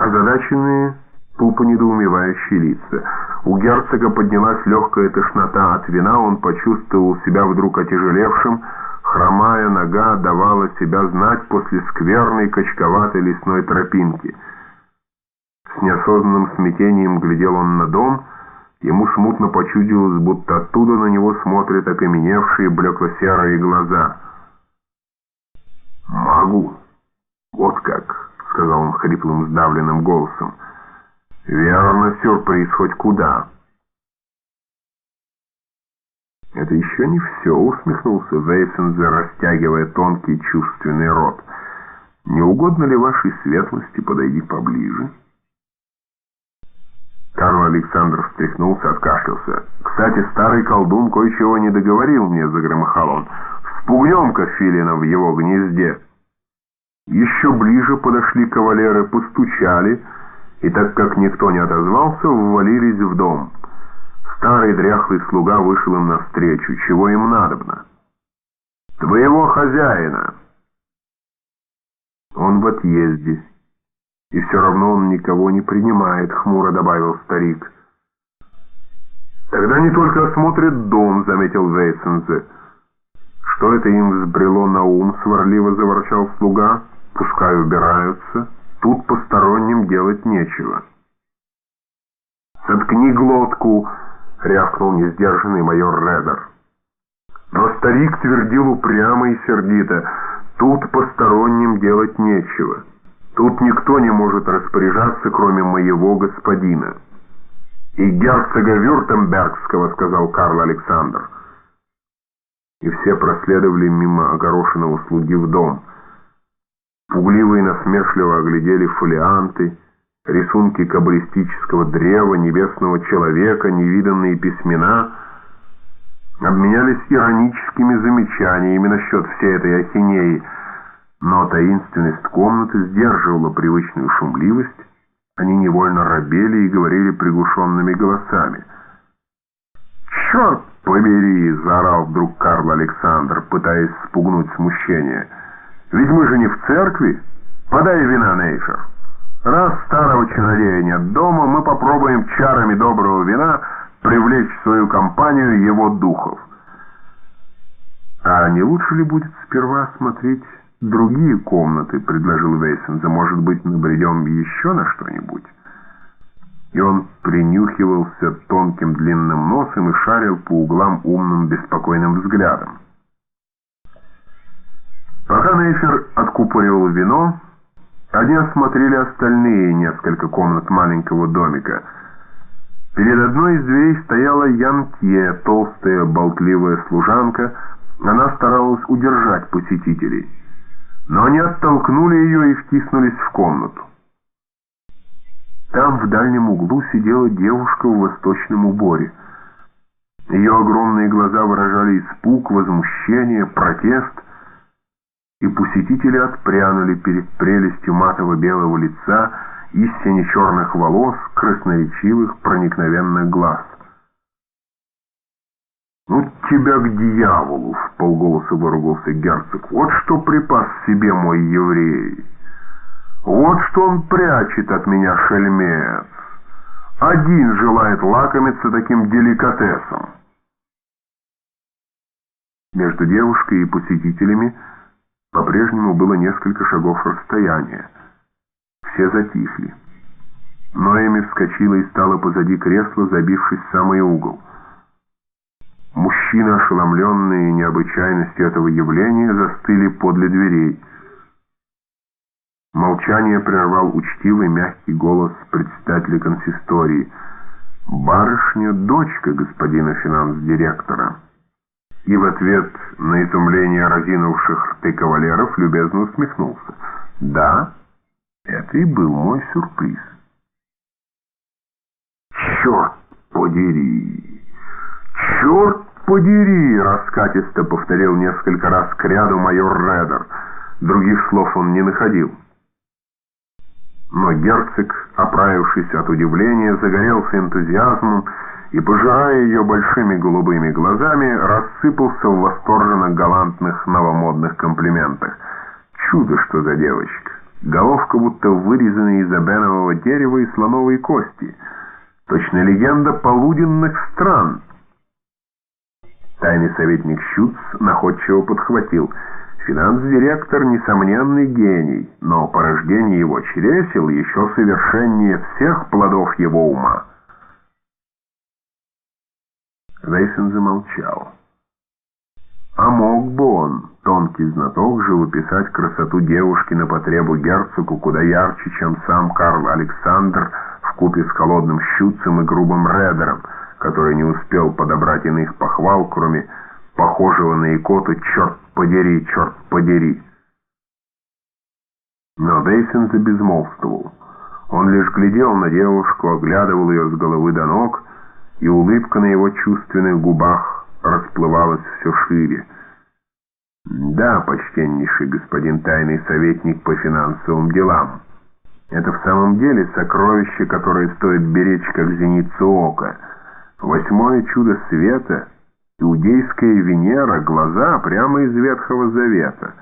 Озадаченные, тупо недоумевающие лица. У герцога поднялась легкая тошнота от вина, он почувствовал себя вдруг отяжелевшим, хромая нога давала себя знать после скверной качковатой лесной тропинки. С неосознанным смятением глядел он на дом, ему смутно почудилось, будто оттуда на него смотрят окаменевшие блекло-серые глаза. «Могу. Вот как», — сказал он хриплым сдавленным голосом. «Верно, сюрприз хоть куда». «Это еще не все», — усмехнулся Вейсензе, растягивая тонкий чувственный рот. «Не угодно ли вашей светлости подойти поближе?» Карл Александр встряхнулся, откашлялся. «Кстати, старый колдун кое-чего не договорил мне», — загромыхал он. «Вспугнем-ка филина в его гнезде». Еще ближе подошли кавалеры, постучали, и так как никто не отозвался, ввалились в дом. Старый дряхлый слуга вышел им навстречу. Чего им надобно? «Твоего хозяина!» «Он в отъезде». «И все равно он никого не принимает», — хмуро добавил старик. «Тогда не только осмотрит дом», — заметил Вейсензе. «Что это им взбрело на ум?» — сварливо заворчал слуга. «Пускай убираются. Тут посторонним делать нечего». «Заткни глотку!» — рявкнул несдержанный майор Редер. Но старик твердил упрямо и сердито. «Тут посторонним делать нечего». Тут никто не может распоряжаться, кроме моего господина. И герцога Вюртембергского, сказал Карл Александр. И все проследовали мимо огорошенного слуги в дом. Пугливо и насмешливо оглядели фолианты, рисунки каббалистического древа, небесного человека, невиданные письмена, обменялись ироническими замечаниями насчет всей этой ахинеи — но таинственность комнаты сдерживала привычную шумливость, они невольно робели и говорили приглушенными голосами. «Черт побери!» — заорал вдруг Карл Александр, пытаясь спугнуть смущение. «Ведь мы же не в церкви! Подай вина, Нейфер! Раз старого чародея нет дома, мы попробуем чарами доброго вина привлечь в свою компанию его духов. А не лучше ли будет сперва смотреть другие комнаты», — предложил Вейсензе. «Может быть, набредем еще на что-нибудь?» И он принюхивался тонким длинным носом и шарил по углам умным беспокойным взглядом. Пока Нейфер откупоривал вино, они осмотрели остальные несколько комнат маленького домика. Перед одной из дверей стояла Янтье, толстая, болтливая служанка. Она старалась удержать посетителей но они оттолкнули ее и втиснулись в комнату. Там в дальнем углу сидела девушка в восточном уборе. Ее огромные глаза выражали испуг, возмущение, протест, и посетители отпрянули перед прелестью матово-белого лица, истине черных волос, красноречивых, проникновенных глаз. «Ну тебя к дьяволу!» — в полголоса выругался герцог. «Вот что припас себе мой еврей! Вот что он прячет от меня, шельмец! Один желает лакомиться таким деликатесом!» Между девушкой и посетителями по-прежнему было несколько шагов расстояния. Все затихли. Ноэми вскочила и стала позади кресла, забившись в самый угол. Мужчины, ошеломленные необычайностью этого явления, застыли подле дверей. Молчание прервал учтивый мягкий голос председателя консистории. «Барышня — дочка господина финанс-директора». И в ответ на изумление разинувших рты кавалеров любезно усмехнулся. «Да, это и был мой сюрприз». «Черт подери!» «Черт подери!» — раскатисто повторил несколько раз к ряду майор Редер. Других слов он не находил. Но герцог, оправившись от удивления, загорелся энтузиазмом и, пожирая ее большими голубыми глазами, рассыпался в восторженно галантных новомодных комплиментах. «Чудо, что за девочка! Головка будто вырезанная из обенового дерева и слоновой кости. Точно легенда полуденных стран. Тайный советник Щуц находчиво подхватил. Финанс-директор — несомненный гений, но порождение его чресел еще совершеннее всех плодов его ума. Вейсен замолчал. А мог бы он, тонкий знаток, живописать красоту девушки на потребу герцогу куда ярче, чем сам Карл Александр в купе с холодным щуцем и грубым редером, который не успел подобрать иных похвал, кроме похожего на икоту «Черт подери, черт подери». Но Дейсен безмолвствовал. Он лишь глядел на девушку, оглядывал ее с головы до ног, и улыбка на его чувственных губах расплывалось все шире. «Да, почтеннейший господин тайный советник по финансовым делам. Это в самом деле сокровище, которое стоит беречь как зеницу ока. Восьмое чудо света, иудейская Венера, глаза прямо из Ветхого Завета».